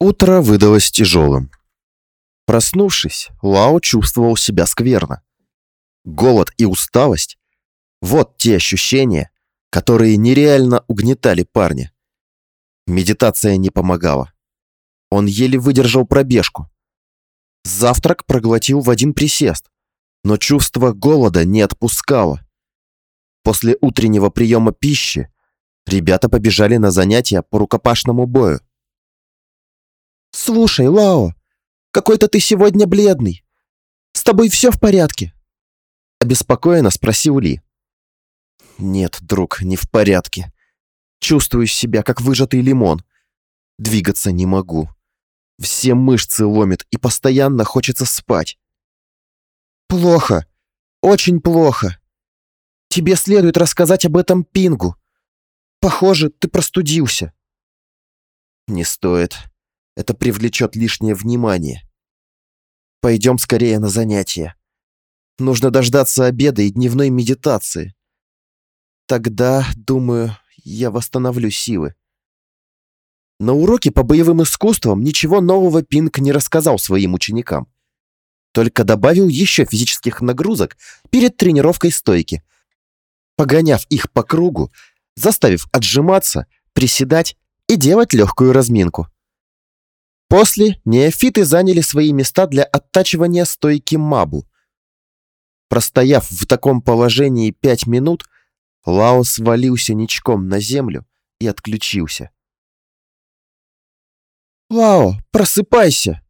Утро выдалось тяжелым. Проснувшись, Лао чувствовал себя скверно. Голод и усталость – вот те ощущения, которые нереально угнетали парня. Медитация не помогала. Он еле выдержал пробежку. Завтрак проглотил в один присест, но чувство голода не отпускало. После утреннего приема пищи ребята побежали на занятия по рукопашному бою. «Слушай, Лао, какой-то ты сегодня бледный. С тобой все в порядке?» Обеспокоенно спросил Ли. «Нет, друг, не в порядке. Чувствую себя, как выжатый лимон. Двигаться не могу. Все мышцы ломит и постоянно хочется спать». «Плохо. Очень плохо. Тебе следует рассказать об этом Пингу. Похоже, ты простудился». «Не стоит. Это привлечет лишнее внимание. Пойдем скорее на занятия. Нужно дождаться обеда и дневной медитации. Тогда, думаю, я восстановлю силы. На уроке по боевым искусствам ничего нового Пинк не рассказал своим ученикам. Только добавил еще физических нагрузок перед тренировкой стойки, погоняв их по кругу, заставив отжиматься, приседать и делать легкую разминку. После неофиты заняли свои места для оттачивания стойки Мабу. Простояв в таком положении пять минут, Лао свалился ничком на землю и отключился. «Лао, просыпайся!»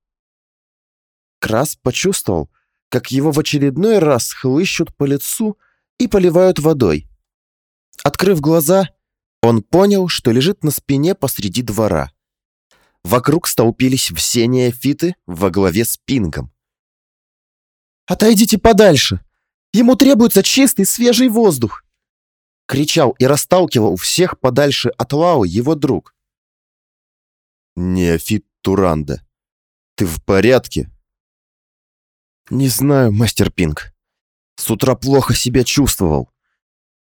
Крас почувствовал, как его в очередной раз хлыщут по лицу и поливают водой. Открыв глаза, он понял, что лежит на спине посреди двора. Вокруг столпились все неофиты во главе с Пингом. «Отойдите подальше! Ему требуется чистый свежий воздух!» Кричал и расталкивал всех подальше от Лао его друг. «Неофит Туранда, ты в порядке?» «Не знаю, мастер Пинг. С утра плохо себя чувствовал.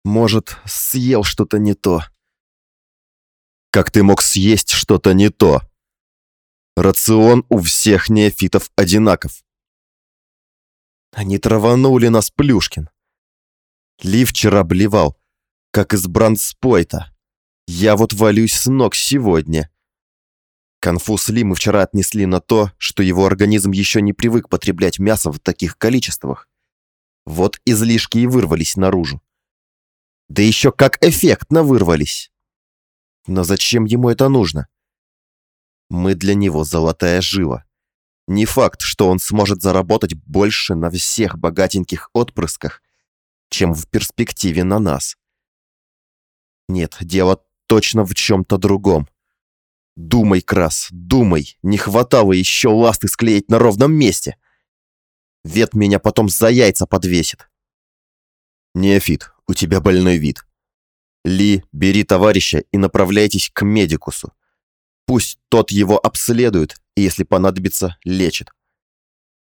Может, съел что-то не то». «Как ты мог съесть что-то не то?» Рацион у всех неофитов одинаков. Они траванули нас, Плюшкин. Ли вчера блевал, как из брандспойта. Я вот валюсь с ног сегодня. Конфуз Ли мы вчера отнесли на то, что его организм еще не привык потреблять мясо в таких количествах. Вот излишки и вырвались наружу. Да еще как эффектно вырвались. Но зачем ему это нужно? Мы для него золотая жила. Не факт, что он сможет заработать больше на всех богатеньких отпрысках, чем в перспективе на нас. Нет, дело точно в чем-то другом. Думай, Крас, думай, не хватало еще ласты склеить на ровном месте. Вет меня потом за яйца подвесит. Неофит, у тебя больной вид. Ли, бери товарища и направляйтесь к медикусу. Пусть тот его обследует и, если понадобится, лечит.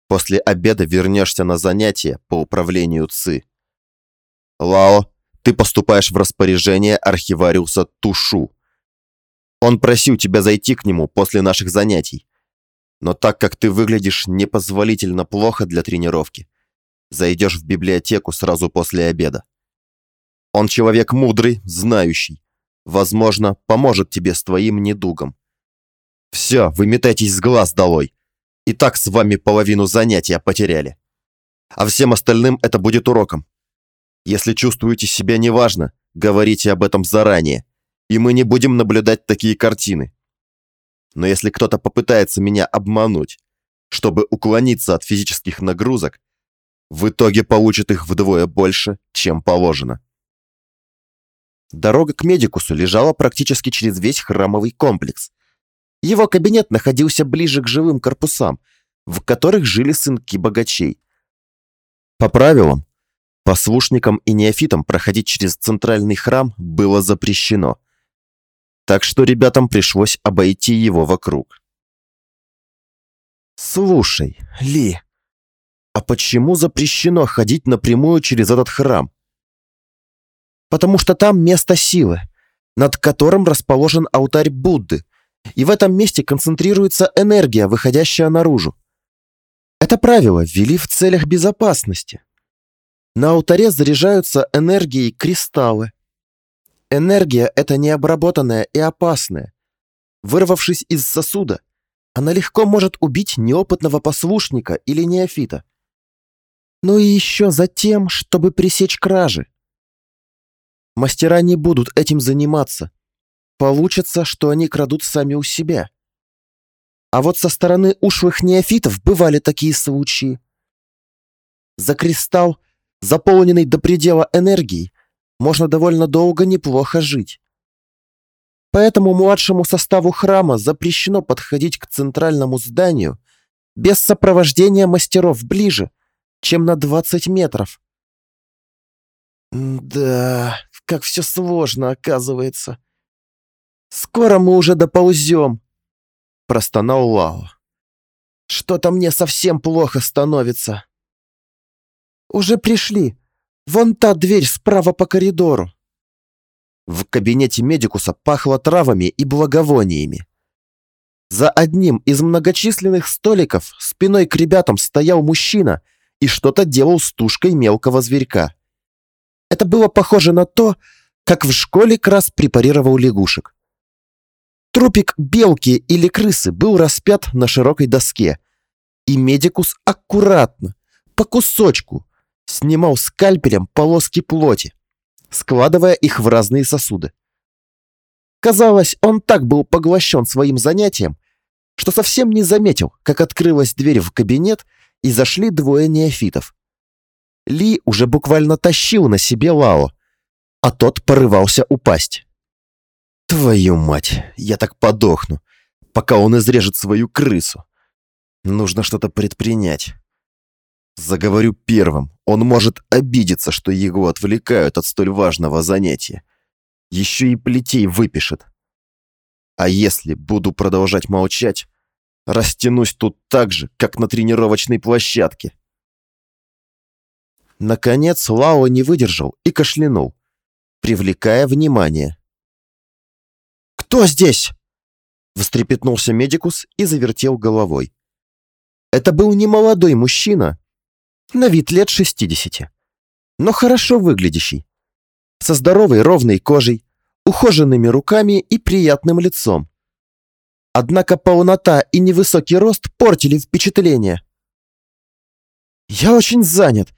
После обеда вернешься на занятия по управлению ЦИ. Лао, ты поступаешь в распоряжение архивариуса Тушу. Он просил тебя зайти к нему после наших занятий. Но так как ты выглядишь непозволительно плохо для тренировки, зайдешь в библиотеку сразу после обеда. Он человек мудрый, знающий. Возможно, поможет тебе с твоим недугом. Все, выметайтесь с глаз долой. И так с вами половину занятия потеряли. А всем остальным это будет уроком. Если чувствуете себя неважно, говорите об этом заранее, и мы не будем наблюдать такие картины. Но если кто-то попытается меня обмануть, чтобы уклониться от физических нагрузок, в итоге получит их вдвое больше, чем положено. Дорога к медикусу лежала практически через весь храмовый комплекс, его кабинет находился ближе к живым корпусам, в которых жили сынки богачей. По правилам, послушникам и неофитам проходить через центральный храм было запрещено. Так что ребятам пришлось обойти его вокруг. «Слушай, Ли, а почему запрещено ходить напрямую через этот храм?» «Потому что там место силы, над которым расположен алтарь Будды, и в этом месте концентрируется энергия, выходящая наружу. Это правило ввели в целях безопасности. На алтаре заряжаются энергией кристаллы. Энергия — это необработанная и опасная. Вырвавшись из сосуда, она легко может убить неопытного послушника или неофита. Ну и еще за тем, чтобы пресечь кражи. Мастера не будут этим заниматься. Получится, что они крадут сами у себя. А вот со стороны ушлых неофитов бывали такие случаи. За кристалл, заполненный до предела энергией, можно довольно долго неплохо жить. Поэтому младшему составу храма запрещено подходить к центральному зданию без сопровождения мастеров ближе, чем на 20 метров. Да, как все сложно, оказывается. Скоро мы уже доползем, простонал Лао. Что-то мне совсем плохо становится. Уже пришли. Вон та дверь справа по коридору. В кабинете медикуса пахло травами и благовониями. За одним из многочисленных столиков спиной к ребятам стоял мужчина и что-то делал с тушкой мелкого зверька. Это было похоже на то, как в школе Крас препарировал лягушек. Трупик белки или крысы был распят на широкой доске, и медикус аккуратно, по кусочку, снимал скальпелем полоски плоти складывая их в разные сосуды. Казалось, он так был поглощен своим занятием, что совсем не заметил, как открылась дверь в кабинет и зашли двое неофитов. Ли уже буквально тащил на себе Лао, а тот порывался упасть. «Твою мать, я так подохну, пока он изрежет свою крысу. Нужно что-то предпринять». Заговорю первым. Он может обидеться, что его отвлекают от столь важного занятия. Еще и плетей выпишет. А если буду продолжать молчать, растянусь тут так же, как на тренировочной площадке. Наконец Лао не выдержал и кашлянул, привлекая внимание. «Кто здесь?» Встрепетнулся медикус и завертел головой. Это был немолодой мужчина, на вид лет 60, но хорошо выглядящий, со здоровой ровной кожей, ухоженными руками и приятным лицом. Однако полнота и невысокий рост портили впечатление. «Я очень занят.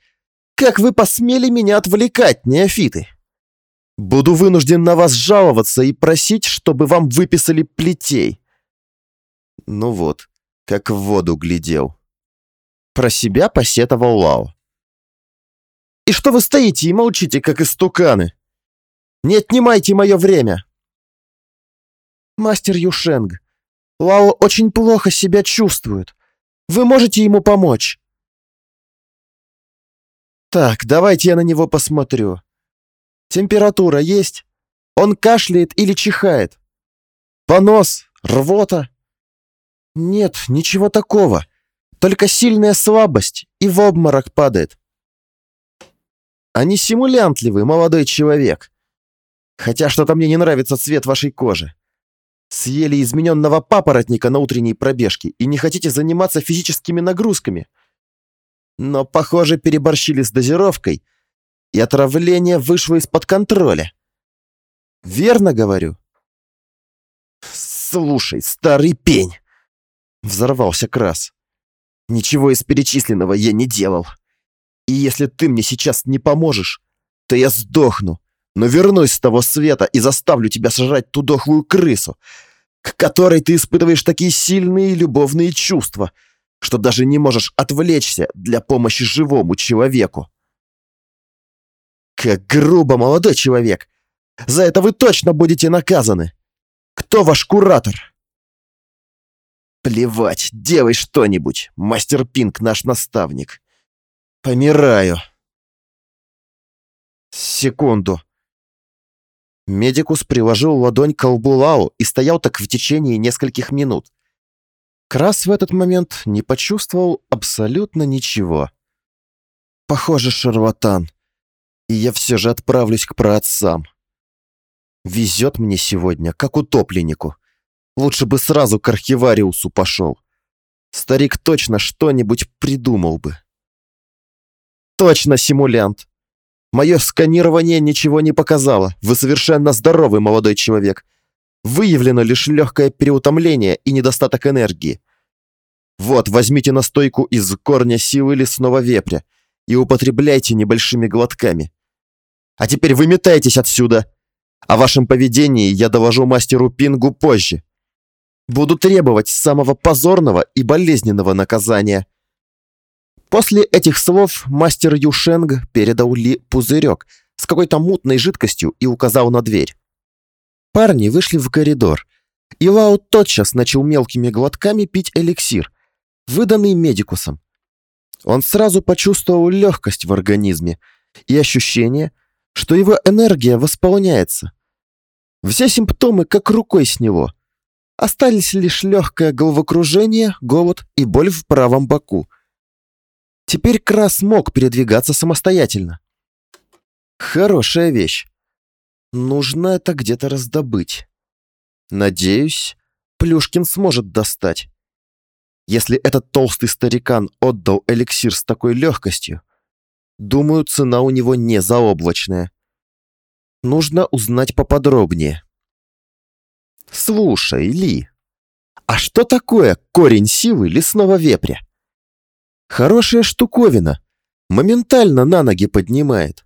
Как вы посмели меня отвлекать, неофиты? Буду вынужден на вас жаловаться и просить, чтобы вам выписали плетей». Ну вот, как в воду глядел. Про себя посетовал Лао. «И что вы стоите и молчите, как истуканы? Не отнимайте мое время!» «Мастер Юшенг, Лао очень плохо себя чувствует. Вы можете ему помочь?» «Так, давайте я на него посмотрю. Температура есть? Он кашляет или чихает? Понос? Рвота?» «Нет, ничего такого. Только сильная слабость и в обморок падает. А не молодой человек. Хотя что-то мне не нравится цвет вашей кожи. Съели измененного папоротника на утренней пробежке и не хотите заниматься физическими нагрузками. Но, похоже, переборщили с дозировкой, и отравление вышло из-под контроля. Верно говорю? Слушай, старый пень! Взорвался Крас. Ничего из перечисленного я не делал. И если ты мне сейчас не поможешь, то я сдохну, но вернусь с того света и заставлю тебя сожрать ту дохлую крысу, к которой ты испытываешь такие сильные любовные чувства, что даже не можешь отвлечься для помощи живому человеку. Как грубо, молодой человек! За это вы точно будете наказаны! Кто ваш куратор? Плевать, делай что-нибудь. Мастер Пинк наш наставник. Помираю. Секунду. Медикус приложил ладонь к ко лбу Лау и стоял так в течение нескольких минут. Крас в этот момент не почувствовал абсолютно ничего. Похоже, шарлатан. И я все же отправлюсь к праотцам. Везет мне сегодня, как утопленнику. Лучше бы сразу к архивариусу пошел. Старик точно что-нибудь придумал бы. Точно, симулянт. Мое сканирование ничего не показало. Вы совершенно здоровый молодой человек. Выявлено лишь легкое переутомление и недостаток энергии. Вот, возьмите настойку из корня силы лесного вепря и употребляйте небольшими глотками. А теперь выметайтесь отсюда. О вашем поведении я доложу мастеру Пингу позже. Буду требовать самого позорного и болезненного наказания. После этих слов мастер Юшенг передал Ли пузырек с какой-то мутной жидкостью и указал на дверь. Парни вышли в коридор, и Лао тотчас начал мелкими глотками пить эликсир, выданный медикусом. Он сразу почувствовал легкость в организме и ощущение, что его энергия восполняется. Все симптомы как рукой с него. Остались лишь легкое головокружение, голод и боль в правом боку. Теперь Крас мог передвигаться самостоятельно. Хорошая вещь. Нужно это где-то раздобыть. Надеюсь, Плюшкин сможет достать. Если этот толстый старикан отдал эликсир с такой легкостью, думаю, цена у него не заоблачная. Нужно узнать поподробнее. Слушай, Ли, а что такое корень силы лесного вепря? Хорошая штуковина. Моментально на ноги поднимает.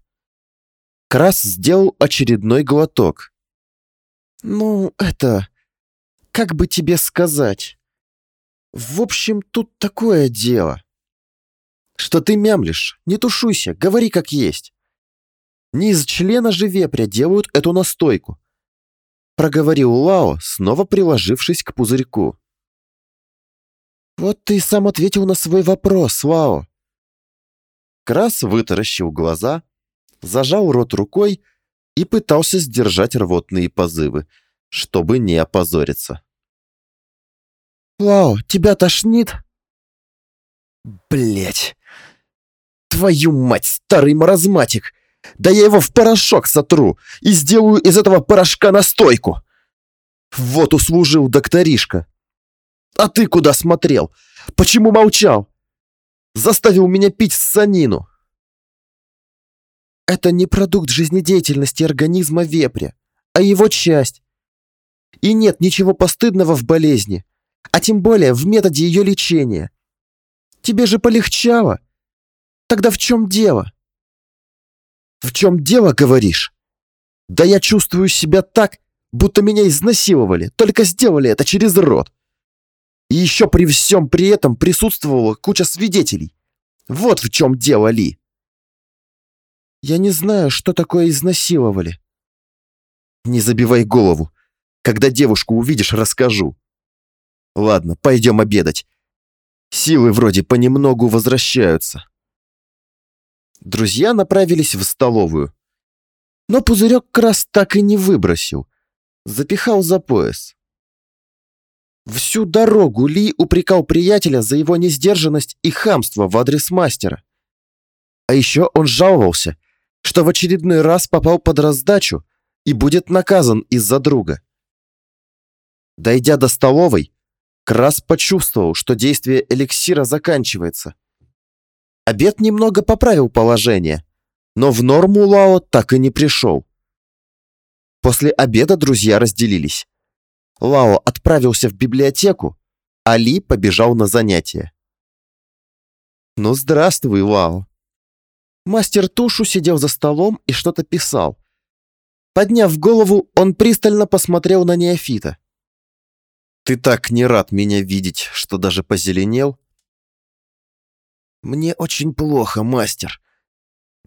Крас сделал очередной глоток. Ну, это... Как бы тебе сказать? В общем, тут такое дело. Что ты мямлишь? Не тушуйся, говори как есть. Не из члена же вепря делают эту настойку. Проговорил Лао, снова приложившись к пузырьку. Вот ты и сам ответил на свой вопрос, Лао. Крас вытаращил глаза, зажал рот рукой и пытался сдержать рвотные позывы, чтобы не опозориться. «Лао, тебя тошнит?» Блять! Твою мать, старый маразматик! Да я его в порошок сотру и сделаю из этого порошка настойку. Вот услужил докторишка. А ты куда смотрел? Почему молчал? Заставил меня пить санину. Это не продукт жизнедеятельности организма вепря, а его часть. И нет ничего постыдного в болезни, а тем более в методе ее лечения. Тебе же полегчало. Тогда в чем дело? В чем дело, говоришь? Да я чувствую себя так, будто меня изнасиловали, только сделали это через рот. И еще при всем при этом присутствовала куча свидетелей. Вот в чем дело, Ли. Я не знаю, что такое изнасиловали. Не забивай голову. Когда девушку увидишь, расскажу. Ладно, пойдем обедать. Силы вроде понемногу возвращаются. Друзья направились в столовую. Но пузырек крас так и не выбросил. Запихал за пояс. Всю дорогу Ли упрекал приятеля за его несдержанность и хамство в адрес мастера. А еще он жаловался, что в очередной раз попал под раздачу и будет наказан из-за друга. Дойдя до столовой, Крас почувствовал, что действие эликсира заканчивается. Обед немного поправил положение, но в норму Лао так и не пришел. После обеда друзья разделились. Лао отправился в библиотеку, а Ли побежал на занятия. «Ну, здравствуй, Лао!» Мастер Тушу сидел за столом и что-то писал. Подняв голову, он пристально посмотрел на неофита. Ты так не рад меня видеть, что даже позеленел? Мне очень плохо, мастер.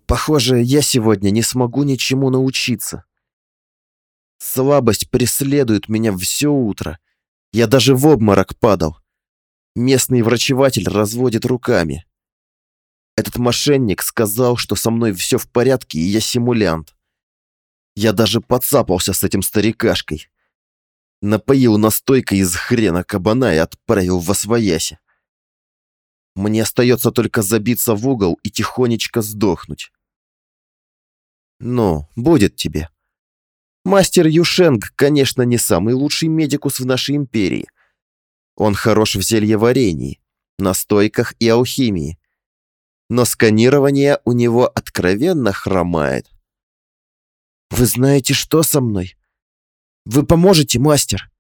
Похоже, я сегодня не смогу ничему научиться. Слабость преследует меня все утро. Я даже в обморок падал. Местный врачеватель разводит руками. Этот мошенник сказал, что со мной все в порядке, и я симулянт. Я даже подцапался с этим старикашкой напоил настойкой из хрена кабана и отправил в освояси. Мне остается только забиться в угол и тихонечко сдохнуть. Ну, будет тебе. Мастер Юшенг, конечно, не самый лучший медикус в нашей империи. Он хорош в зельеварении, настойках и алхимии. Но сканирование у него откровенно хромает. «Вы знаете, что со мной? Вы поможете, мастер?»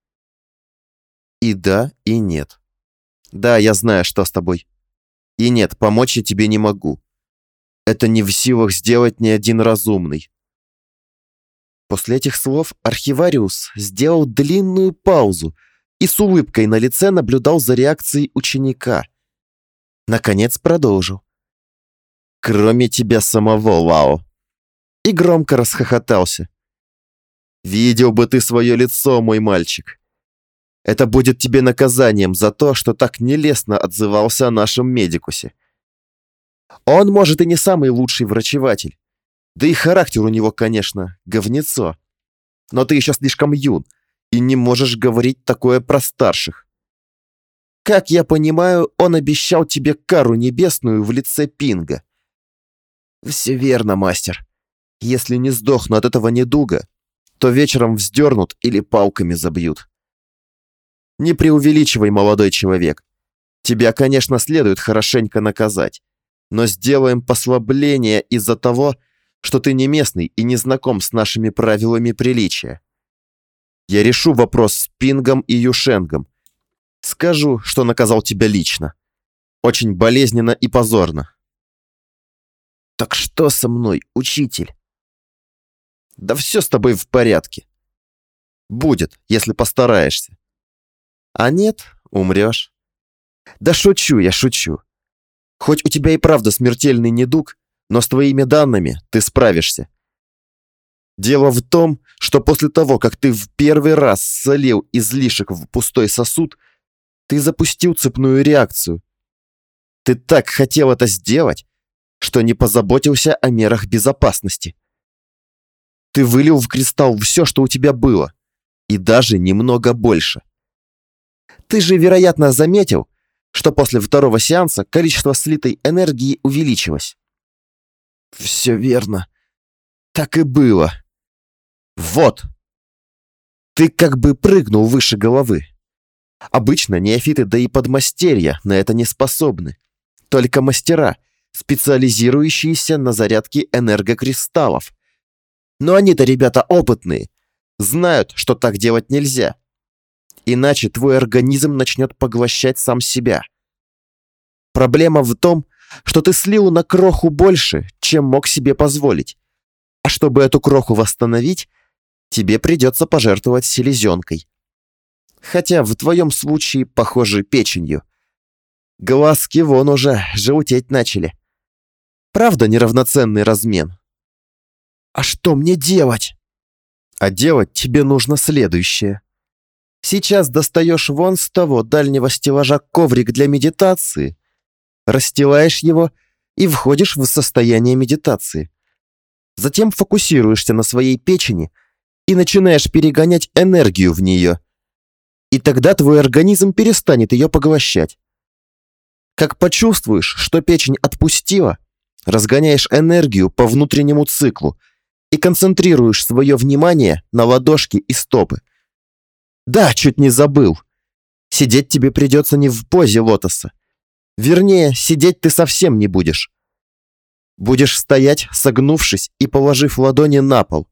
И да, и нет. Да, я знаю, что с тобой. И нет, помочь я тебе не могу. Это не в силах сделать ни один разумный. После этих слов архивариус сделал длинную паузу и с улыбкой на лице наблюдал за реакцией ученика. Наконец продолжил. «Кроме тебя самого, Лао!» И громко расхохотался. «Видел бы ты свое лицо, мой мальчик!» Это будет тебе наказанием за то, что так нелестно отзывался о нашем медикусе. Он, может, и не самый лучший врачеватель. Да и характер у него, конечно, говнецо. Но ты еще слишком юн и не можешь говорить такое про старших. Как я понимаю, он обещал тебе кару небесную в лице Пинга. Все верно, мастер. Если не сдохну от этого недуга, то вечером вздернут или палками забьют. Не преувеличивай, молодой человек. Тебя, конечно, следует хорошенько наказать, но сделаем послабление из-за того, что ты не местный и не знаком с нашими правилами приличия. Я решу вопрос с Пингом и Юшенгом. Скажу, что наказал тебя лично. Очень болезненно и позорно. Так что со мной, учитель? Да все с тобой в порядке. Будет, если постараешься. А нет, умрешь. Да шучу я, шучу. Хоть у тебя и правда смертельный недуг, но с твоими данными ты справишься. Дело в том, что после того, как ты в первый раз солил излишек в пустой сосуд, ты запустил цепную реакцию. Ты так хотел это сделать, что не позаботился о мерах безопасности. Ты вылил в кристалл все, что у тебя было, и даже немного больше. Ты же, вероятно, заметил, что после второго сеанса количество слитой энергии увеличилось. Все верно. Так и было. Вот. Ты как бы прыгнул выше головы. Обычно неофиты, да и подмастерья на это не способны. Только мастера, специализирующиеся на зарядке энергокристаллов. Но они-то ребята опытные, знают, что так делать нельзя. Иначе твой организм начнет поглощать сам себя. Проблема в том, что ты слил на кроху больше, чем мог себе позволить. А чтобы эту кроху восстановить, тебе придется пожертвовать селезенкой. Хотя в твоем случае, похоже, печенью. Глазки вон уже желтеть начали. Правда неравноценный размен? А что мне делать? А делать тебе нужно следующее. Сейчас достаешь вон с того дальнего стеллажа коврик для медитации, расстилаешь его и входишь в состояние медитации. Затем фокусируешься на своей печени и начинаешь перегонять энергию в нее. И тогда твой организм перестанет ее поглощать. Как почувствуешь, что печень отпустила, разгоняешь энергию по внутреннему циклу и концентрируешь свое внимание на ладошки и стопы. Да, чуть не забыл. Сидеть тебе придется не в позе лотоса. Вернее, сидеть ты совсем не будешь. Будешь стоять, согнувшись и положив ладони на пол.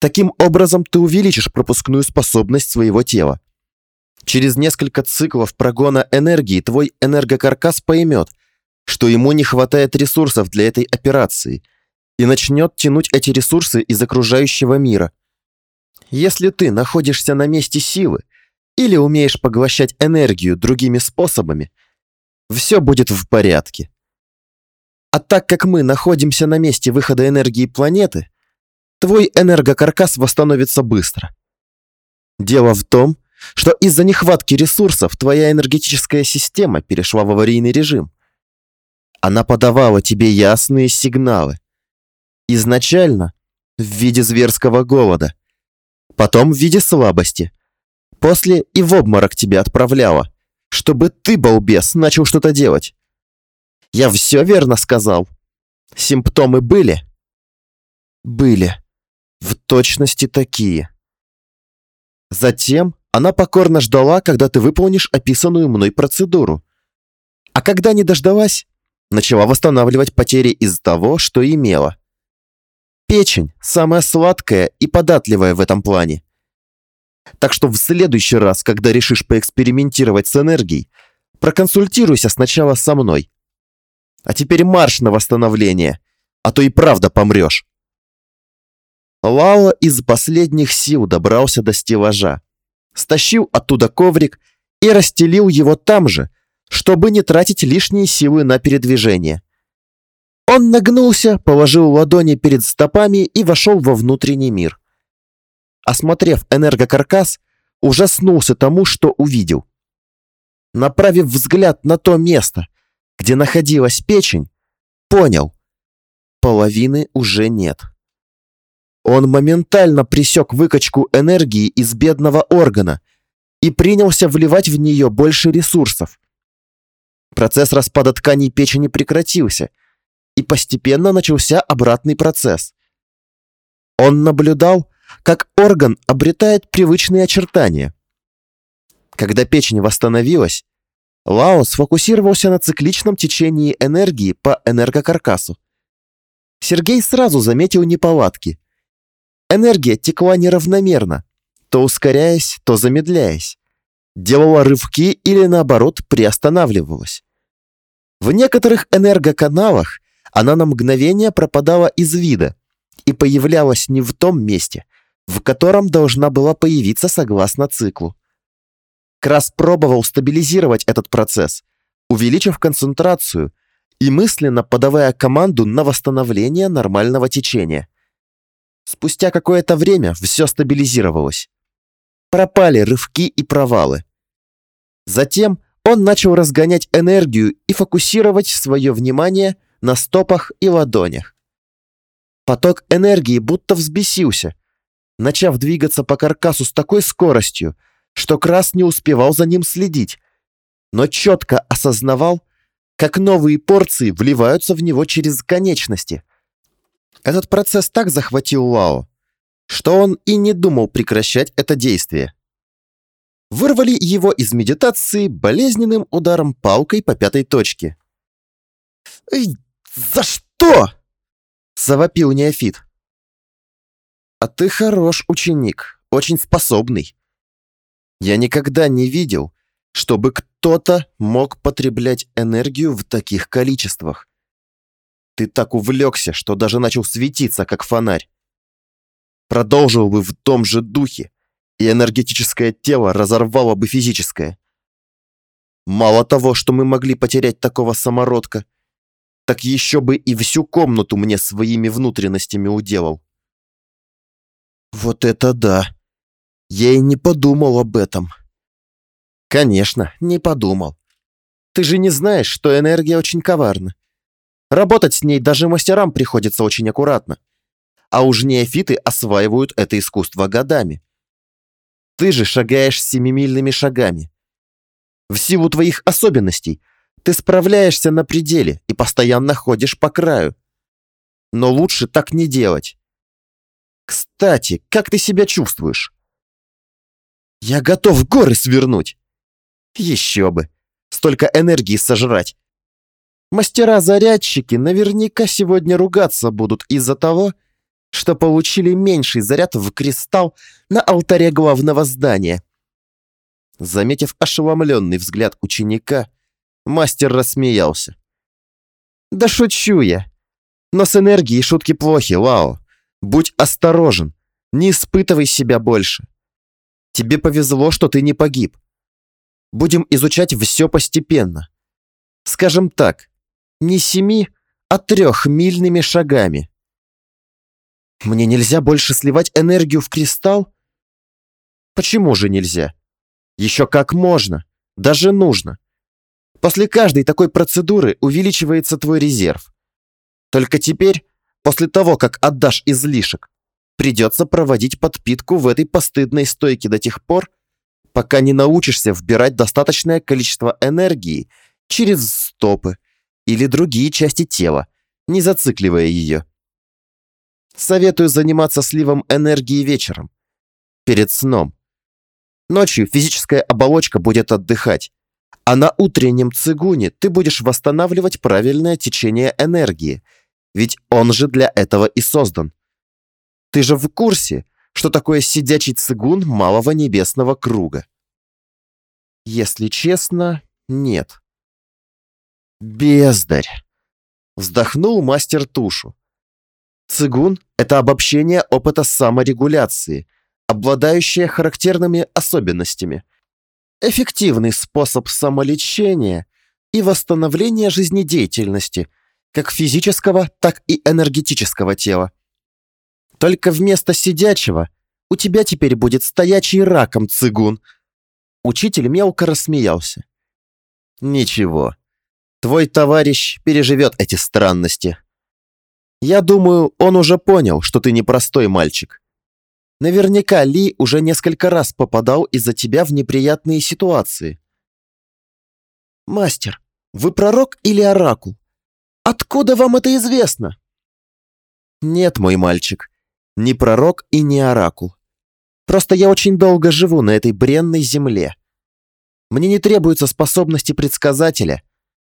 Таким образом ты увеличишь пропускную способность своего тела. Через несколько циклов прогона энергии твой энергокаркас поймет, что ему не хватает ресурсов для этой операции и начнет тянуть эти ресурсы из окружающего мира. Если ты находишься на месте силы или умеешь поглощать энергию другими способами, все будет в порядке. А так как мы находимся на месте выхода энергии планеты, твой энергокаркас восстановится быстро. Дело в том, что из-за нехватки ресурсов твоя энергетическая система перешла в аварийный режим. Она подавала тебе ясные сигналы. Изначально в виде зверского голода, потом в виде слабости. После и в обморок тебя отправляла, чтобы ты, балбес, начал что-то делать. Я все верно сказал. Симптомы были? Были. В точности такие. Затем она покорно ждала, когда ты выполнишь описанную мной процедуру. А когда не дождалась, начала восстанавливать потери из того, что имела. Печень самая сладкая и податливая в этом плане. Так что в следующий раз, когда решишь поэкспериментировать с энергией, проконсультируйся сначала со мной. А теперь марш на восстановление, а то и правда помрешь. Лао из последних сил добрался до стеллажа, стащил оттуда коврик и расстелил его там же, чтобы не тратить лишние силы на передвижение. Он нагнулся, положил ладони перед стопами и вошел во внутренний мир. Осмотрев энергокаркас, ужаснулся тому, что увидел. Направив взгляд на то место, где находилась печень, понял, половины уже нет. Он моментально пресек выкачку энергии из бедного органа и принялся вливать в нее больше ресурсов. Процесс распада тканей печени прекратился, и постепенно начался обратный процесс. Он наблюдал, как орган обретает привычные очертания. Когда печень восстановилась, Лао сфокусировался на цикличном течении энергии по энергокаркасу. Сергей сразу заметил неполадки. Энергия текла неравномерно, то ускоряясь, то замедляясь. Делала рывки или наоборот приостанавливалась. В некоторых энергоканалах она на мгновение пропадала из вида и появлялась не в том месте, в котором должна была появиться согласно циклу. Крас пробовал стабилизировать этот процесс, увеличив концентрацию и мысленно подавая команду на восстановление нормального течения. Спустя какое-то время все стабилизировалось. Пропали рывки и провалы. Затем он начал разгонять энергию и фокусировать свое внимание на стопах и ладонях. Поток энергии будто взбесился, начав двигаться по каркасу с такой скоростью, что Крас не успевал за ним следить, но четко осознавал, как новые порции вливаются в него через конечности. Этот процесс так захватил Лао, что он и не думал прекращать это действие. Вырвали его из медитации болезненным ударом палкой по пятой точке. «Эй, за что?» — завопил неофит. «А ты хорош ученик, очень способный. Я никогда не видел, чтобы кто-то мог потреблять энергию в таких количествах. Ты так увлекся, что даже начал светиться, как фонарь. Продолжил бы в том же духе, и энергетическое тело разорвало бы физическое. Мало того, что мы могли потерять такого самородка, так еще бы и всю комнату мне своими внутренностями уделал. Вот это да! Я и не подумал об этом. Конечно, не подумал. Ты же не знаешь, что энергия очень коварна. Работать с ней даже мастерам приходится очень аккуратно. А уж неофиты осваивают это искусство годами. Ты же шагаешь семимильными шагами. В силу твоих особенностей ты справляешься на пределе и постоянно ходишь по краю. Но лучше так не делать. Кстати, как ты себя чувствуешь? Я готов горы свернуть. Еще бы. Столько энергии сожрать. Мастера-зарядчики наверняка сегодня ругаться будут из-за того, что получили меньший заряд в кристалл на алтаре главного здания. Заметив ошеломленный взгляд ученика, мастер рассмеялся. «Да шучу я. Но с энергией шутки плохи, Лао. Будь осторожен, не испытывай себя больше. Тебе повезло, что ты не погиб. Будем изучать все постепенно. Скажем так, не семи, а трехмильными шагами. Мне нельзя больше сливать энергию в кристалл? Почему же нельзя? Еще как можно, даже нужно. После каждой такой процедуры увеличивается твой резерв. Только теперь, после того, как отдашь излишек, придется проводить подпитку в этой постыдной стойке до тех пор, пока не научишься вбирать достаточное количество энергии через стопы или другие части тела, не зацикливая ее. Советую заниматься сливом энергии вечером, перед сном. Ночью физическая оболочка будет отдыхать, а на утреннем цигуне ты будешь восстанавливать правильное течение энергии, ведь он же для этого и создан. Ты же в курсе, что такое сидячий цигун малого небесного круга? Если честно, нет. Бездарь. Вздохнул мастер тушу. Цигун – это обобщение опыта саморегуляции, обладающее характерными особенностями. Эффективный способ самолечения и восстановления жизнедеятельности, как физического, так и энергетического тела. Только вместо сидячего у тебя теперь будет стоячий раком цигун. Учитель мелко рассмеялся. Ничего, твой товарищ переживет эти странности. Я думаю, он уже понял, что ты непростой мальчик. Наверняка Ли уже несколько раз попадал из-за тебя в неприятные ситуации. Мастер, вы пророк или оракул? Откуда вам это известно? Нет, мой мальчик, не пророк и не оракул. Просто я очень долго живу на этой бренной земле. Мне не требуются способности предсказателя,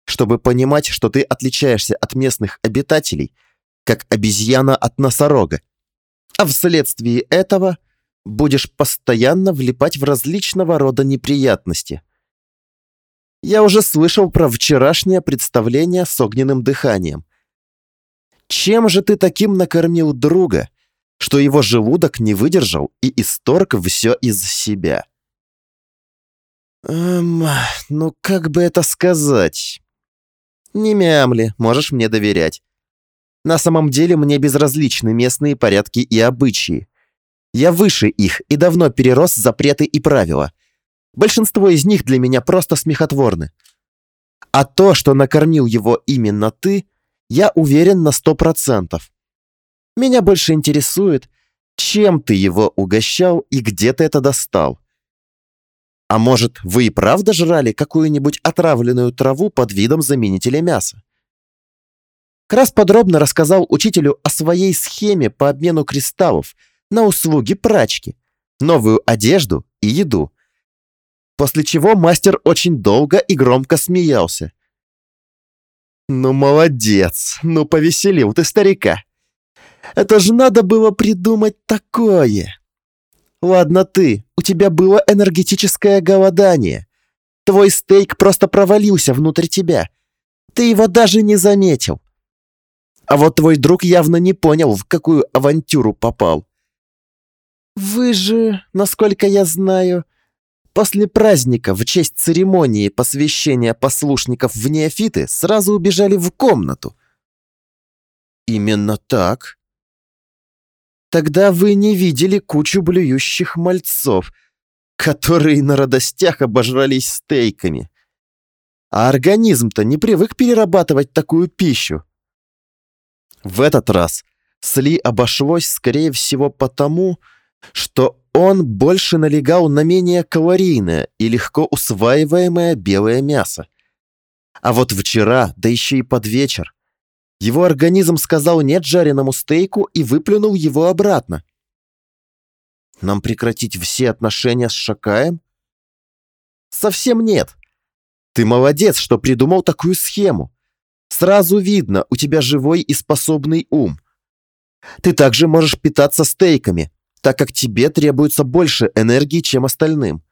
чтобы понимать, что ты отличаешься от местных обитателей – как обезьяна от носорога. А вследствие этого будешь постоянно влипать в различного рода неприятности. Я уже слышал про вчерашнее представление с огненным дыханием. Чем же ты таким накормил друга, что его желудок не выдержал и исторг все из себя? Эм, ну как бы это сказать? Не мямли, можешь мне доверять. На самом деле мне безразличны местные порядки и обычаи. Я выше их и давно перерос запреты и правила. Большинство из них для меня просто смехотворны. А то, что накормил его именно ты, я уверен на сто процентов. Меня больше интересует, чем ты его угощал и где ты это достал. А может, вы и правда жрали какую-нибудь отравленную траву под видом заменителя мяса? Крас подробно рассказал учителю о своей схеме по обмену кристаллов на услуги прачки, новую одежду и еду. После чего мастер очень долго и громко смеялся. «Ну, молодец! Ну, повеселил ты старика! Это же надо было придумать такое!» «Ладно ты, у тебя было энергетическое голодание. Твой стейк просто провалился внутрь тебя. Ты его даже не заметил. А вот твой друг явно не понял, в какую авантюру попал. Вы же, насколько я знаю, после праздника в честь церемонии посвящения послушников в неофиты сразу убежали в комнату. Именно так. Тогда вы не видели кучу блюющих мальцов, которые на радостях обожрались стейками. А организм-то не привык перерабатывать такую пищу. В этот раз Сли обошлось, скорее всего, потому, что он больше налегал на менее калорийное и легко усваиваемое белое мясо. А вот вчера, да еще и под вечер, его организм сказал нет жареному стейку и выплюнул его обратно. Нам прекратить все отношения с Шакаем? Совсем нет. Ты молодец, что придумал такую схему. Сразу видно, у тебя живой и способный ум. Ты также можешь питаться стейками, так как тебе требуется больше энергии, чем остальным.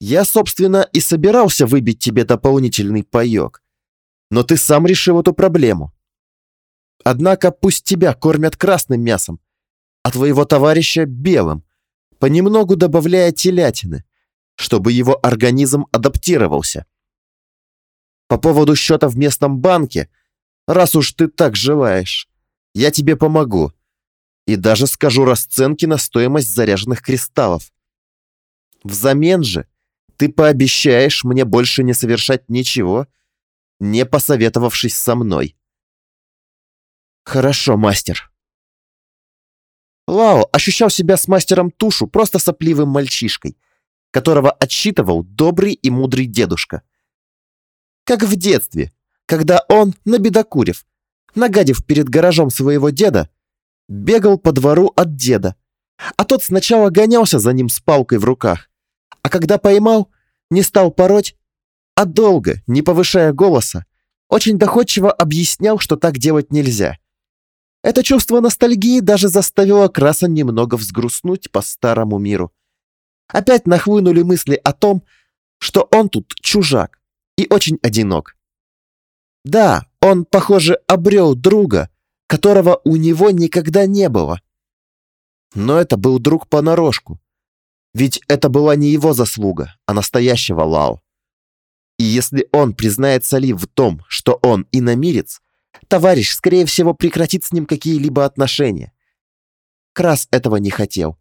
Я, собственно, и собирался выбить тебе дополнительный паёк. Но ты сам решил эту проблему. Однако пусть тебя кормят красным мясом, а твоего товарища белым, понемногу добавляя телятины, чтобы его организм адаптировался. По поводу счета в местном банке, раз уж ты так желаешь, я тебе помогу. И даже скажу расценки на стоимость заряженных кристаллов. Взамен же ты пообещаешь мне больше не совершать ничего, не посоветовавшись со мной. Хорошо, мастер. Лао ощущал себя с мастером Тушу просто сопливым мальчишкой, которого отсчитывал добрый и мудрый дедушка как в детстве, когда он, набедокурив, нагадив перед гаражом своего деда, Бегал по двору от деда, а тот сначала гонялся за ним с палкой в руках, а когда поймал, не стал пороть, а долго, не повышая голоса, очень доходчиво объяснял, что так делать нельзя. Это чувство ностальгии даже заставило Краса немного взгрустнуть по старому миру. Опять нахлынули мысли о том, что он тут чужак и очень одинок. Да, он, похоже, обрел друга, которого у него никогда не было. Но это был друг понарошку. Ведь это была не его заслуга, а настоящего Лао. И если он признается Ли в том, что он иномирец, товарищ, скорее всего, прекратит с ним какие-либо отношения. Крас этого не хотел.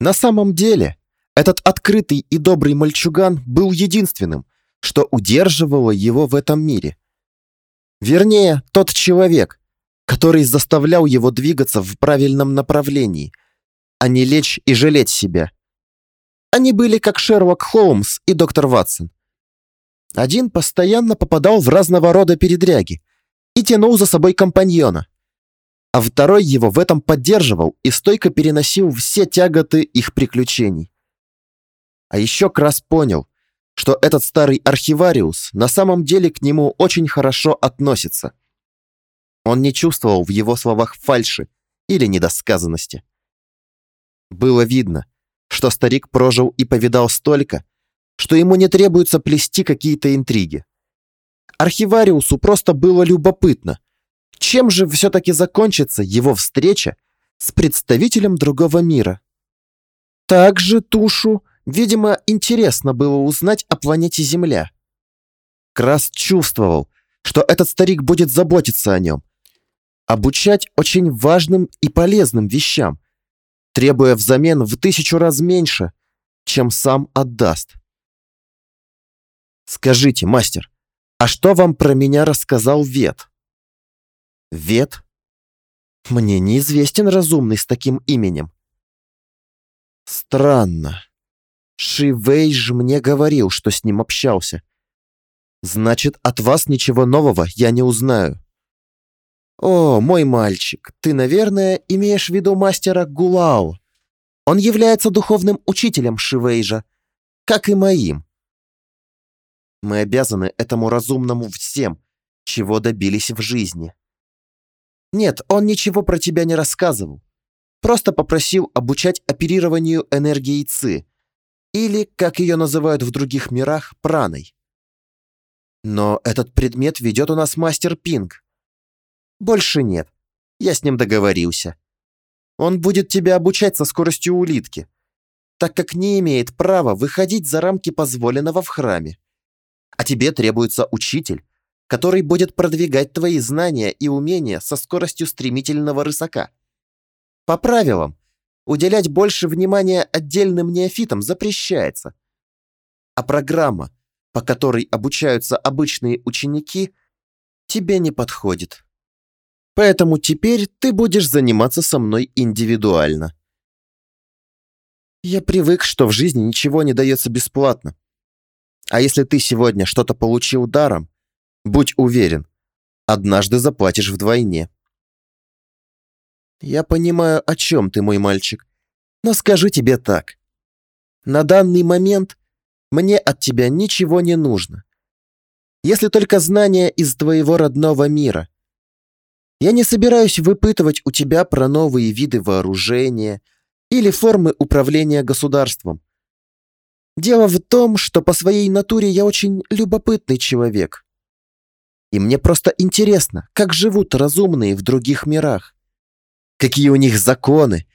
На самом деле, этот открытый и добрый мальчуган был единственным, что удерживало его в этом мире. Вернее, тот человек, который заставлял его двигаться в правильном направлении, а не лечь и жалеть себя. Они были как Шерлок Холмс и доктор Ватсон. Один постоянно попадал в разного рода передряги и тянул за собой компаньона, а второй его в этом поддерживал и стойко переносил все тяготы их приключений. А еще Крас понял, что этот старый архивариус на самом деле к нему очень хорошо относится. Он не чувствовал в его словах фальши или недосказанности. Было видно, что старик прожил и повидал столько, что ему не требуется плести какие-то интриги. Архивариусу просто было любопытно, чем же все-таки закончится его встреча с представителем другого мира. Также Тушу Видимо, интересно было узнать о планете Земля. Крас чувствовал, что этот старик будет заботиться о нем, обучать очень важным и полезным вещам, требуя взамен в тысячу раз меньше, чем сам отдаст. «Скажите, мастер, а что вам про меня рассказал Вет?» «Вет? Мне неизвестен разумный с таким именем». «Странно», Шивей же мне говорил, что с ним общался. Значит, от вас ничего нового я не узнаю. О, мой мальчик, ты, наверное, имеешь в виду мастера Гулао. Он является духовным учителем Шивейжа, как и моим. Мы обязаны этому разумному всем, чего добились в жизни. Нет, он ничего про тебя не рассказывал. Просто попросил обучать оперированию энергией ЦИ, или, как ее называют в других мирах, праной. Но этот предмет ведет у нас мастер Пинг. Больше нет. Я с ним договорился. Он будет тебя обучать со скоростью улитки, так как не имеет права выходить за рамки позволенного в храме. А тебе требуется учитель, который будет продвигать твои знания и умения со скоростью стремительного рысака. По правилам, уделять больше внимания отдельным неофитам запрещается. А программа, по которой обучаются обычные ученики, тебе не подходит. Поэтому теперь ты будешь заниматься со мной индивидуально. Я привык, что в жизни ничего не дается бесплатно. А если ты сегодня что-то получил даром, будь уверен, однажды заплатишь вдвойне. Я понимаю, о чем ты, мой мальчик. Но скажу тебе так. На данный момент мне от тебя ничего не нужно. Если только знания из твоего родного мира. Я не собираюсь выпытывать у тебя про новые виды вооружения или формы управления государством. Дело в том, что по своей натуре я очень любопытный человек. И мне просто интересно, как живут разумные в других мирах какие у них законы,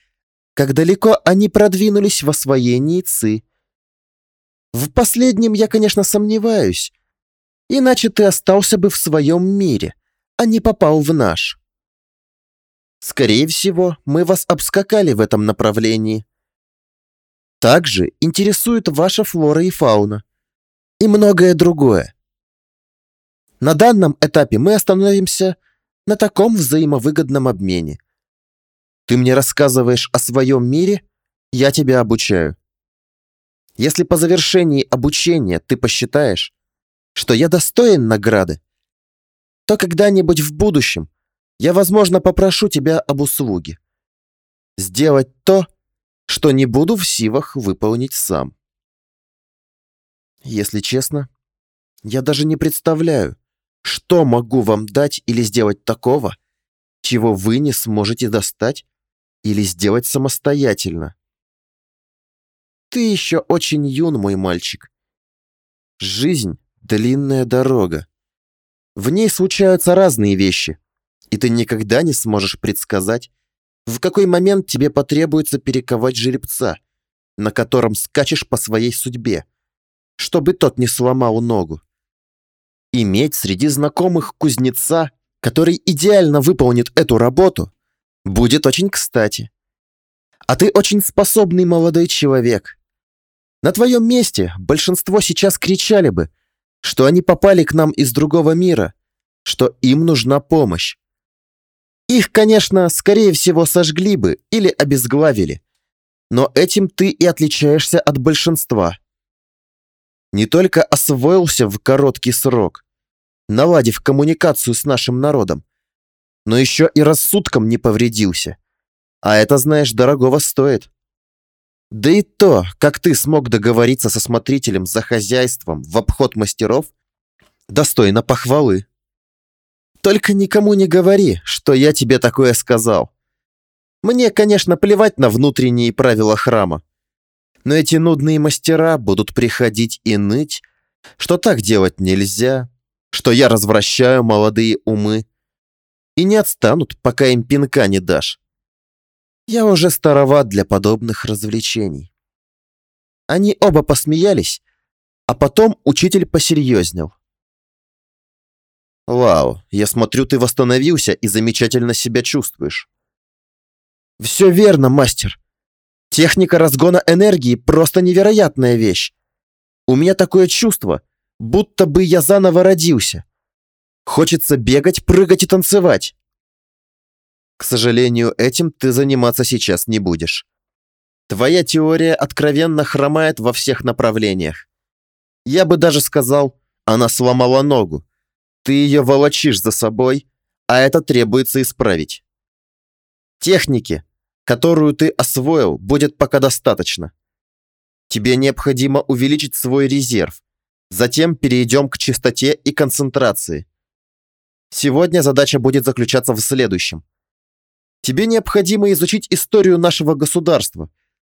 как далеко они продвинулись в освоении ЦИ. В последнем я, конечно, сомневаюсь, иначе ты остался бы в своем мире, а не попал в наш. Скорее всего, мы вас обскакали в этом направлении. Также интересует ваша флора и фауна. И многое другое. На данном этапе мы остановимся на таком взаимовыгодном обмене. Ты мне рассказываешь о своем мире, я тебя обучаю. Если по завершении обучения ты посчитаешь, что я достоин награды, то когда-нибудь в будущем я, возможно, попрошу тебя об услуге. Сделать то, что не буду в силах выполнить сам. Если честно, я даже не представляю, что могу вам дать или сделать такого, чего вы не сможете достать или сделать самостоятельно. Ты еще очень юн, мой мальчик. Жизнь — длинная дорога. В ней случаются разные вещи, и ты никогда не сможешь предсказать, в какой момент тебе потребуется перековать жеребца, на котором скачешь по своей судьбе, чтобы тот не сломал ногу. Иметь среди знакомых кузнеца, который идеально выполнит эту работу, будет очень кстати. А ты очень способный молодой человек. На твоем месте большинство сейчас кричали бы, что они попали к нам из другого мира, что им нужна помощь. Их, конечно, скорее всего сожгли бы или обезглавили, но этим ты и отличаешься от большинства. Не только освоился в короткий срок, наладив коммуникацию с нашим народом, но еще и рассудком не повредился. А это, знаешь, дорогого стоит. Да и то, как ты смог договориться со смотрителем за хозяйством в обход мастеров, достойно похвалы. Только никому не говори, что я тебе такое сказал. Мне, конечно, плевать на внутренние правила храма. Но эти нудные мастера будут приходить и ныть, что так делать нельзя, что я развращаю молодые умы. И не отстанут, пока им пинка не дашь. Я уже староват для подобных развлечений. Они оба посмеялись, а потом учитель посерьезнел. «Вау, я смотрю, ты восстановился и замечательно себя чувствуешь». «Все верно, мастер. Техника разгона энергии просто невероятная вещь. У меня такое чувство, будто бы я заново родился. Хочется бегать, прыгать и танцевать. К сожалению, этим ты заниматься сейчас не будешь. Твоя теория откровенно хромает во всех направлениях. Я бы даже сказал, она сломала ногу. Ты ее волочишь за собой, а это требуется исправить. Техники, которую ты освоил, будет пока достаточно. Тебе необходимо увеличить свой резерв. Затем перейдем к чистоте и концентрации. Сегодня задача будет заключаться в следующем. Тебе необходимо изучить историю нашего государства,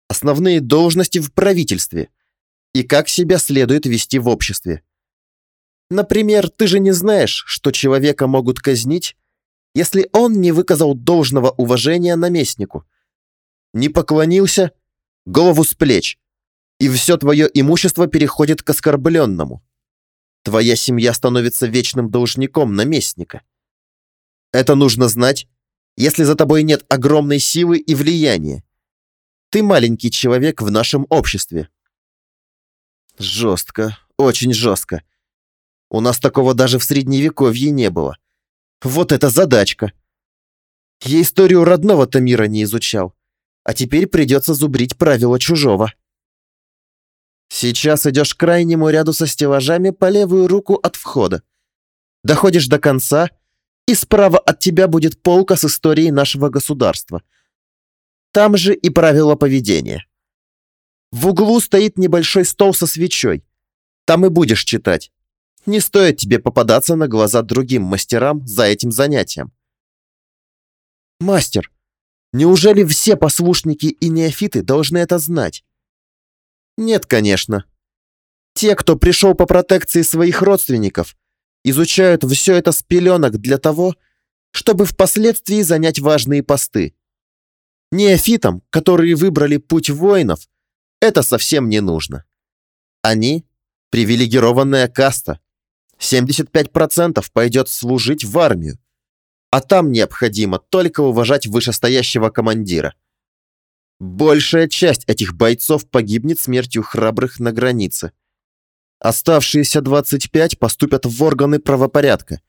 основные должности в правительстве и как себя следует вести в обществе. Например, ты же не знаешь, что человека могут казнить, если он не выказал должного уважения наместнику. Не поклонился, голову с плеч, и все твое имущество переходит к оскорбленному. Твоя семья становится вечным должником наместника. Это нужно знать если за тобой нет огромной силы и влияния. Ты маленький человек в нашем обществе. Жестко, очень жестко. У нас такого даже в средневековье не было. Вот это задачка. Я историю родного-то мира не изучал, а теперь придется зубрить правила чужого. Сейчас идешь к крайнему ряду со стеллажами по левую руку от входа. Доходишь до конца — и справа от тебя будет полка с историей нашего государства. Там же и правила поведения. В углу стоит небольшой стол со свечой. Там и будешь читать. Не стоит тебе попадаться на глаза другим мастерам за этим занятием. Мастер, неужели все послушники и неофиты должны это знать? Нет, конечно. Те, кто пришел по протекции своих родственников, изучают все это с пеленок для того, чтобы впоследствии занять важные посты. Неофитам, которые выбрали путь воинов, это совсем не нужно. Они – привилегированная каста. 75% пойдет служить в армию, а там необходимо только уважать вышестоящего командира. Большая часть этих бойцов погибнет смертью храбрых на границе – Оставшиеся 25 поступят в органы правопорядка,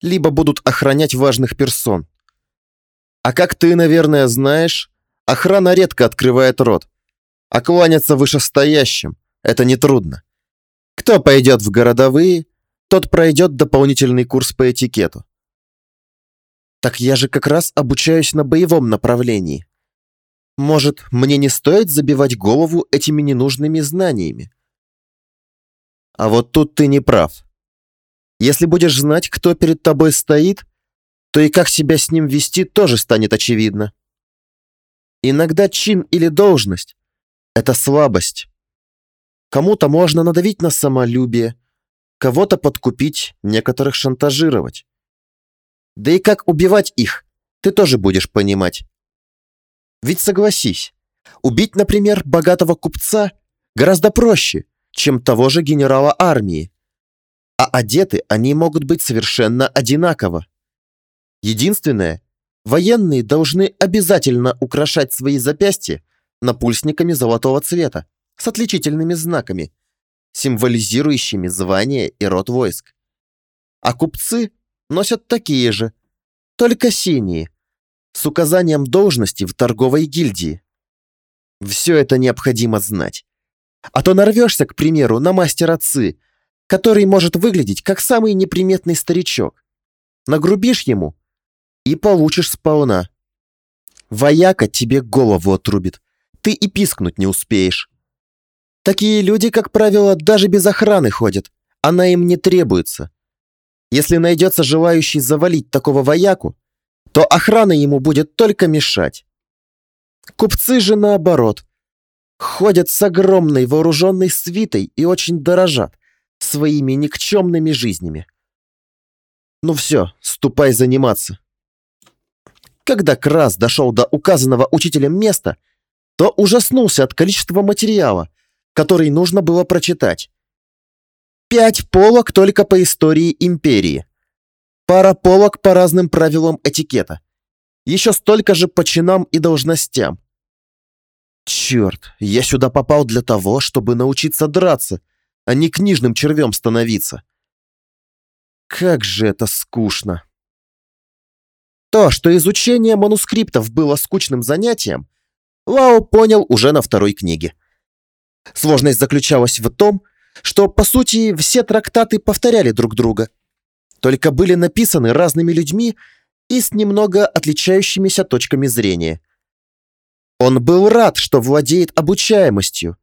либо будут охранять важных персон. А как ты, наверное, знаешь, охрана редко открывает рот, а кланяться вышестоящим – это нетрудно. Кто пойдет в городовые, тот пройдет дополнительный курс по этикету. Так я же как раз обучаюсь на боевом направлении. Может, мне не стоит забивать голову этими ненужными знаниями? А вот тут ты не прав. Если будешь знать, кто перед тобой стоит, то и как себя с ним вести тоже станет очевидно. Иногда чин или должность — это слабость. Кому-то можно надавить на самолюбие, кого-то подкупить, некоторых шантажировать. Да и как убивать их, ты тоже будешь понимать. Ведь согласись, убить, например, богатого купца гораздо проще, чем того же генерала армии. А одеты они могут быть совершенно одинаково. Единственное, военные должны обязательно украшать свои запястья напульсниками золотого цвета с отличительными знаками, символизирующими звание и род войск. А купцы носят такие же, только синие, с указанием должности в торговой гильдии. Все это необходимо знать. А то нарвешься, к примеру, на мастера Ци, который может выглядеть как самый неприметный старичок. Нагрубишь ему и получишь сполна. Вояка тебе голову отрубит, ты и пискнуть не успеешь. Такие люди, как правило, даже без охраны ходят, она им не требуется. Если найдется желающий завалить такого вояку, то охрана ему будет только мешать. Купцы же наоборот. Ходят с огромной вооруженной свитой и очень дорожат своими никчемными жизнями. Ну все, ступай заниматься. Когда Крас дошел до указанного учителем места, то ужаснулся от количества материала, который нужно было прочитать. Пять полок только по истории империи. Пара полок по разным правилам этикета. Еще столько же по чинам и должностям. Черт, я сюда попал для того, чтобы научиться драться, а не книжным червем становиться. Как же это скучно. То, что изучение манускриптов было скучным занятием, Лао понял уже на второй книге. Сложность заключалась в том, что, по сути, все трактаты повторяли друг друга, только были написаны разными людьми и с немного отличающимися точками зрения. Он был рад, что владеет обучаемостью,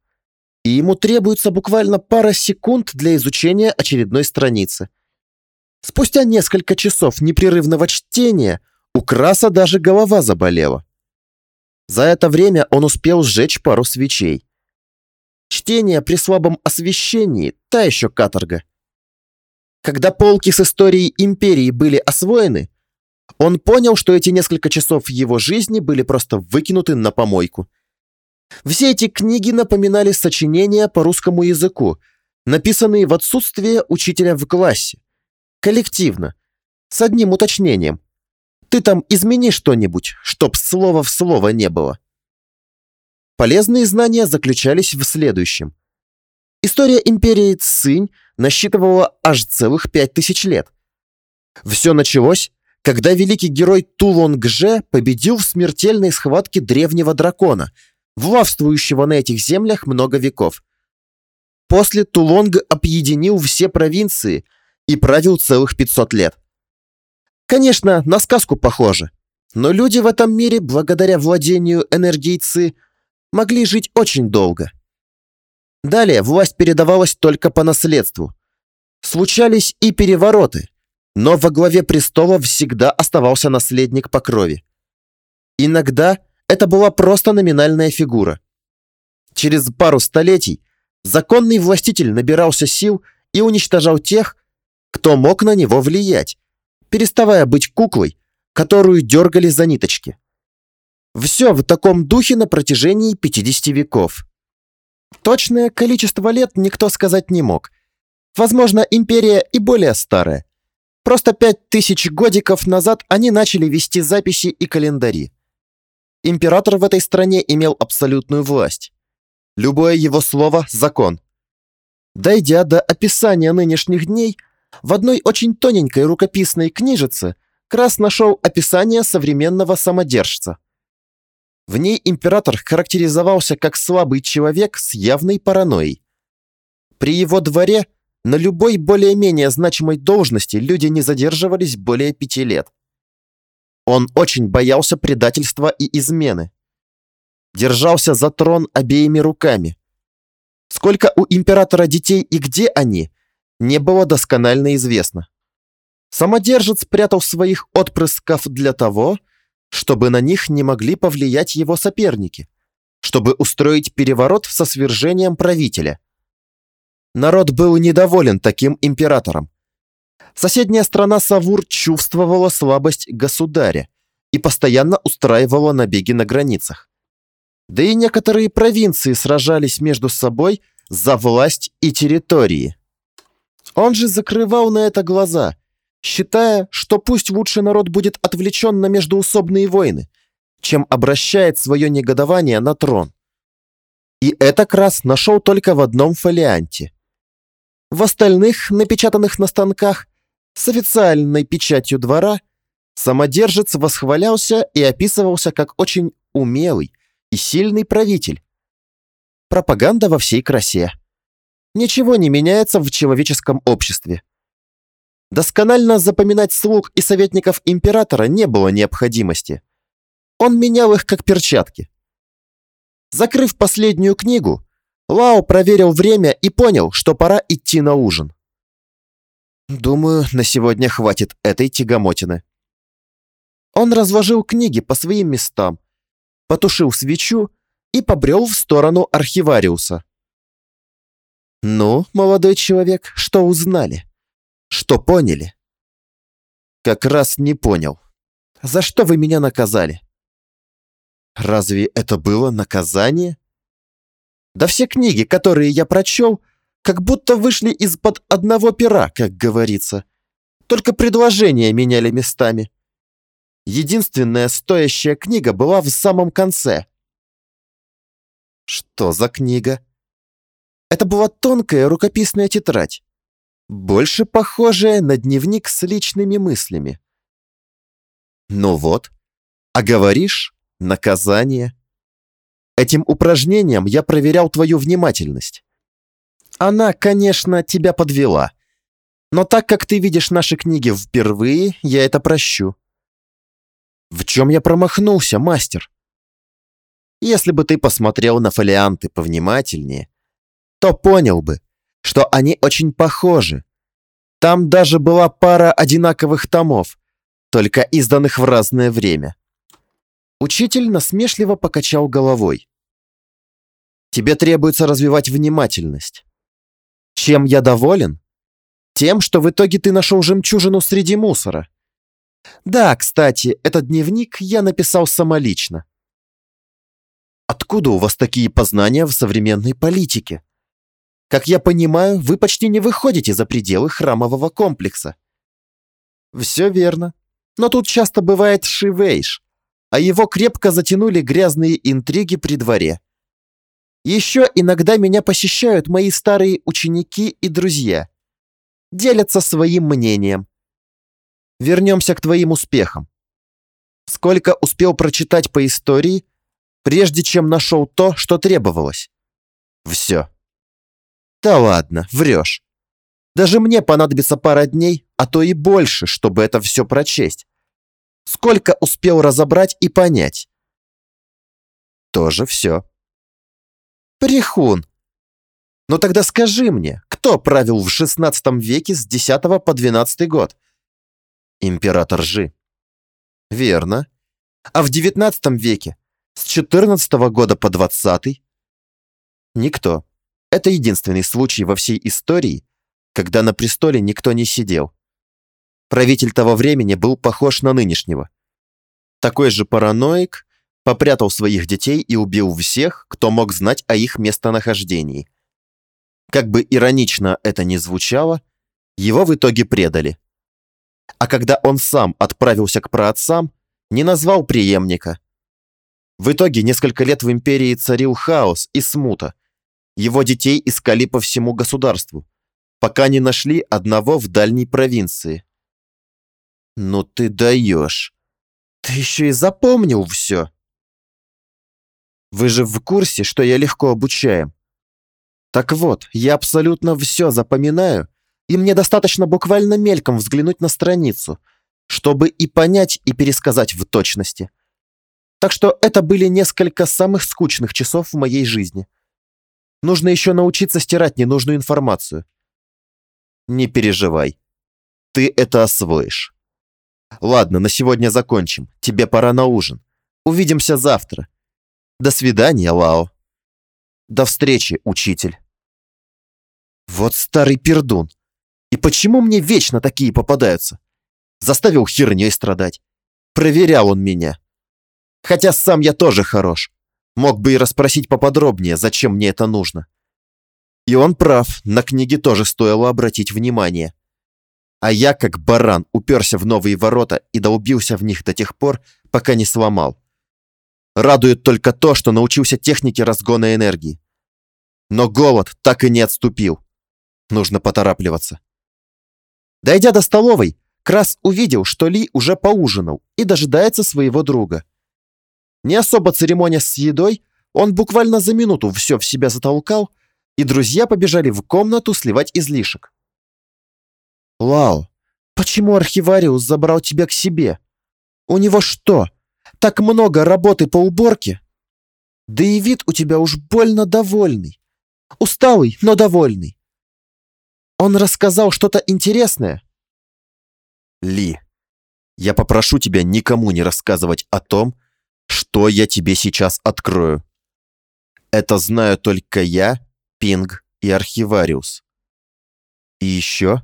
и ему требуется буквально пара секунд для изучения очередной страницы. Спустя несколько часов непрерывного чтения у Краса даже голова заболела. За это время он успел сжечь пару свечей. Чтение при слабом освещении – та еще каторга. Когда полки с историей империи были освоены, он понял, что эти несколько часов его жизни были просто выкинуты на помойку. Все эти книги напоминали сочинения по русскому языку, написанные в отсутствие учителя в классе. Коллективно. С одним уточнением. Ты там измени что-нибудь, чтоб слова в слово не было. Полезные знания заключались в следующем. История империи Цинь насчитывала аж целых пять тысяч лет. Все началось, когда великий герой Тулонг-Же победил в смертельной схватке древнего дракона, властвующего на этих землях много веков. После Тулонг объединил все провинции и правил целых 500 лет. Конечно, на сказку похоже, но люди в этом мире, благодаря владению энергией Ци, могли жить очень долго. Далее власть передавалась только по наследству. Случались и перевороты, но во главе престола всегда оставался наследник по крови. Иногда это была просто номинальная фигура. Через пару столетий законный властитель набирался сил и уничтожал тех, кто мог на него влиять, переставая быть куклой, которую дергали за ниточки. Все в таком духе на протяжении 50 веков. Точное количество лет никто сказать не мог. Возможно, империя и более старая. Просто пять тысяч годиков назад они начали вести записи и календари. Император в этой стране имел абсолютную власть. Любое его слово – закон. Дойдя до описания нынешних дней, в одной очень тоненькой рукописной книжице Крас нашел описание современного самодержца – в ней император характеризовался как слабый человек с явной паранойей. При его дворе на любой более-менее значимой должности люди не задерживались более пяти лет. Он очень боялся предательства и измены. Держался за трон обеими руками. Сколько у императора детей и где они, не было досконально известно. Самодержец прятал своих отпрысков для того, чтобы на них не могли повлиять его соперники, чтобы устроить переворот со свержением правителя. Народ был недоволен таким императором. Соседняя страна Савур чувствовала слабость государя и постоянно устраивала набеги на границах. Да и некоторые провинции сражались между собой за власть и территории. Он же закрывал на это глаза, считая, что пусть лучше народ будет отвлечен на междуусобные войны, чем обращает свое негодование на трон. И это Крас нашел только в одном фолианте. В остальных, напечатанных на станках, с официальной печатью двора, самодержец восхвалялся и описывался как очень умелый и сильный правитель. Пропаганда во всей красе. Ничего не меняется в человеческом обществе. Досконально запоминать слуг и советников императора не было необходимости. Он менял их как перчатки. Закрыв последнюю книгу, Лао проверил время и понял, что пора идти на ужин. Думаю, на сегодня хватит этой тягомотины. Он разложил книги по своим местам, потушил свечу и побрел в сторону архивариуса. «Ну, молодой человек, что узнали? Что поняли?» «Как раз не понял. За что вы меня наказали?» «Разве это было наказание?» «Да все книги, которые я прочел, как будто вышли из-под одного пера, как говорится. Только предложения меняли местами. Единственная стоящая книга была в самом конце. Что за книга? Это была тонкая рукописная тетрадь, больше похожая на дневник с личными мыслями. Ну вот, а говоришь, наказание. Этим упражнением я проверял твою внимательность. Она, конечно, тебя подвела. Но так как ты видишь наши книги впервые, я это прощу. В чем я промахнулся, мастер? Если бы ты посмотрел на фолианты повнимательнее, то понял бы, что они очень похожи. Там даже была пара одинаковых томов, только изданных в разное время. Учитель насмешливо покачал головой. Тебе требуется развивать внимательность. Чем я доволен? Тем, что в итоге ты нашел жемчужину среди мусора. Да, кстати, этот дневник я написал самолично. Откуда у вас такие познания в современной политике? Как я понимаю, вы почти не выходите за пределы храмового комплекса. Все верно. Но тут часто бывает шивейш, а его крепко затянули грязные интриги при дворе. Еще иногда меня посещают мои старые ученики и друзья. Делятся своим мнением. Вернемся к твоим успехам. Сколько успел прочитать по истории, прежде чем нашел то, что требовалось? Все. Да ладно, врешь. Даже мне понадобится пара дней, а то и больше, чтобы это все прочесть. Сколько успел разобрать и понять? Тоже все. Прихун. Но тогда скажи мне, кто правил в XVI веке с 10 по 12 год? Император Жи. Верно. А в XIX веке с 14 года по 20 Никто. Это единственный случай во всей истории, когда на престоле никто не сидел. Правитель того времени был похож на нынешнего. Такой же параноик, попрятал своих детей и убил всех, кто мог знать о их местонахождении. Как бы иронично это ни звучало, его в итоге предали. А когда он сам отправился к праотцам, не назвал преемника. В итоге несколько лет в империи царил хаос и смута. Его детей искали по всему государству, пока не нашли одного в дальней провинции. «Ну ты даешь! Ты еще и запомнил все!» Вы же в курсе, что я легко обучаем? Так вот, я абсолютно все запоминаю, и мне достаточно буквально мельком взглянуть на страницу, чтобы и понять, и пересказать в точности. Так что это были несколько самых скучных часов в моей жизни. Нужно еще научиться стирать ненужную информацию. Не переживай. Ты это освоишь. Ладно, на сегодня закончим. Тебе пора на ужин. Увидимся завтра. До свидания, Лао. До встречи, учитель. Вот старый пердун. И почему мне вечно такие попадаются? Заставил херней страдать. Проверял он меня. Хотя сам я тоже хорош. Мог бы и расспросить поподробнее, зачем мне это нужно. И он прав, на книге тоже стоило обратить внимание. А я, как баран, уперся в новые ворота и долбился в них до тех пор, пока не сломал. Радует только то, что научился технике разгона энергии. Но голод так и не отступил. Нужно поторапливаться. Дойдя до столовой, Крас увидел, что Ли уже поужинал и дожидается своего друга. Не особо церемония с едой, он буквально за минуту все в себя затолкал, и друзья побежали в комнату сливать излишек. «Лао, почему архивариус забрал тебя к себе? У него что, так много работы по уборке? Да и вид у тебя уж больно довольный. Усталый, но довольный. Он рассказал что-то интересное?» «Ли, я попрошу тебя никому не рассказывать о том, что я тебе сейчас открою. Это знаю только я, Пинг и Архивариус. И еще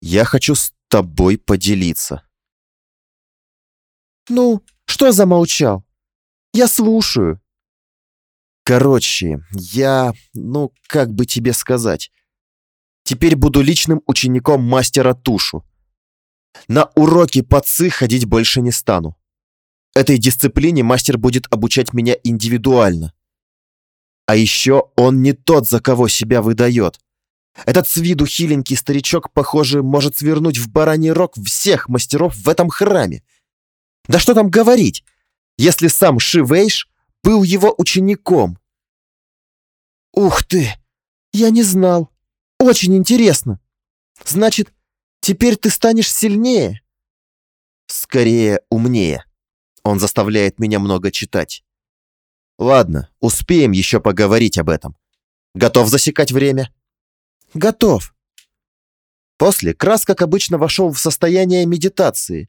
я хочу с тобой поделиться. Ну, что замолчал? Я слушаю. Короче, я, ну, как бы тебе сказать, теперь буду личным учеником мастера Тушу. На уроки по ЦИ ходить больше не стану. Этой дисциплине мастер будет обучать меня индивидуально. А еще он не тот, за кого себя выдает. Этот с виду хиленький старичок, похоже, может свернуть в бараний рог всех мастеров в этом храме. Да что там говорить, если сам Шивейш был его учеником. Ух ты, я не знал. Очень интересно. Значит, теперь ты станешь сильнее? Скорее, умнее. Он заставляет меня много читать. Ладно, успеем еще поговорить об этом. Готов засекать время? Готов. После Крас, как обычно, вошел в состояние медитации.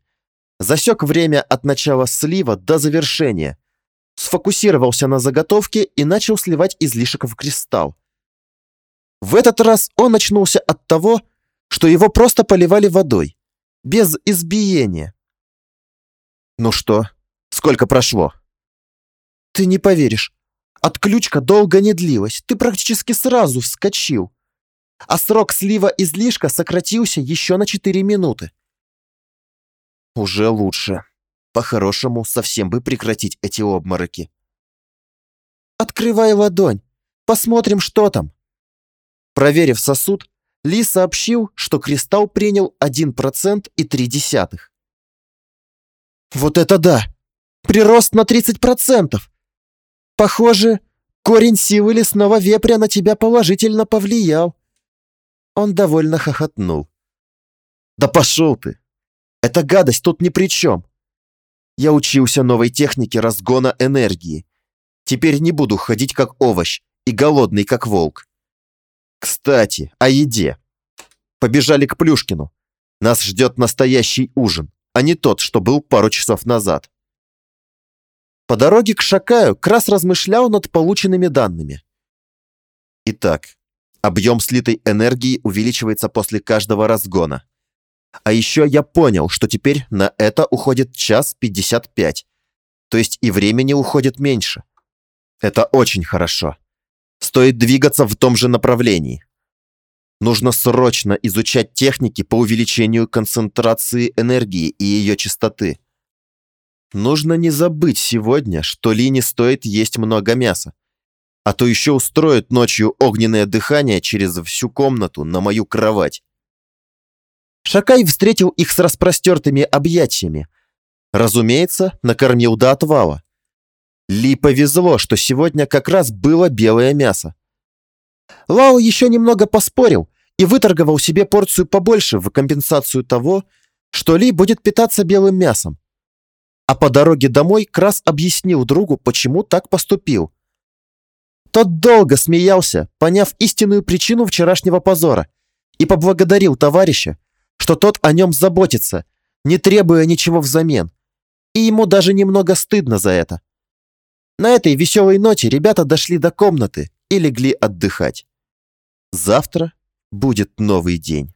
Засек время от начала слива до завершения. Сфокусировался на заготовке и начал сливать излишек в кристалл. В этот раз он очнулся от того, что его просто поливали водой, без избиения. Ну что, Сколько прошло?» «Ты не поверишь. Отключка долго не длилась. Ты практически сразу вскочил. А срок слива излишка сократился еще на 4 минуты». «Уже лучше. По-хорошему, совсем бы прекратить эти обмороки». «Открывай ладонь. Посмотрим, что там». Проверив сосуд, Ли сообщил, что кристалл принял 1% и 0,3. «Вот это да!» Прирост на 30%. Похоже, корень силы лесного вепря на тебя положительно повлиял. Он довольно хохотнул. Да пошел ты! Эта гадость тут ни при чем. Я учился новой технике разгона энергии. Теперь не буду ходить как овощ и голодный как волк. Кстати, о еде. Побежали к Плюшкину. Нас ждет настоящий ужин, а не тот, что был пару часов назад. По дороге к Шакаю Крас размышлял над полученными данными. Итак, объем слитой энергии увеличивается после каждого разгона. А еще я понял, что теперь на это уходит час 55. То есть и времени уходит меньше. Это очень хорошо. Стоит двигаться в том же направлении. Нужно срочно изучать техники по увеличению концентрации энергии и ее частоты. Нужно не забыть сегодня, что Ли не стоит есть много мяса. А то еще устроит ночью огненное дыхание через всю комнату на мою кровать. Шакай встретил их с распростертыми объятиями. Разумеется, накормил до отвала. Ли повезло, что сегодня как раз было белое мясо. Лао еще немного поспорил и выторговал себе порцию побольше в компенсацию того, что Ли будет питаться белым мясом. А по дороге домой Крас объяснил другу, почему так поступил. Тот долго смеялся, поняв истинную причину вчерашнего позора, и поблагодарил товарища, что тот о нем заботится, не требуя ничего взамен, и ему даже немного стыдно за это. На этой веселой ноте ребята дошли до комнаты и легли отдыхать. Завтра будет новый день.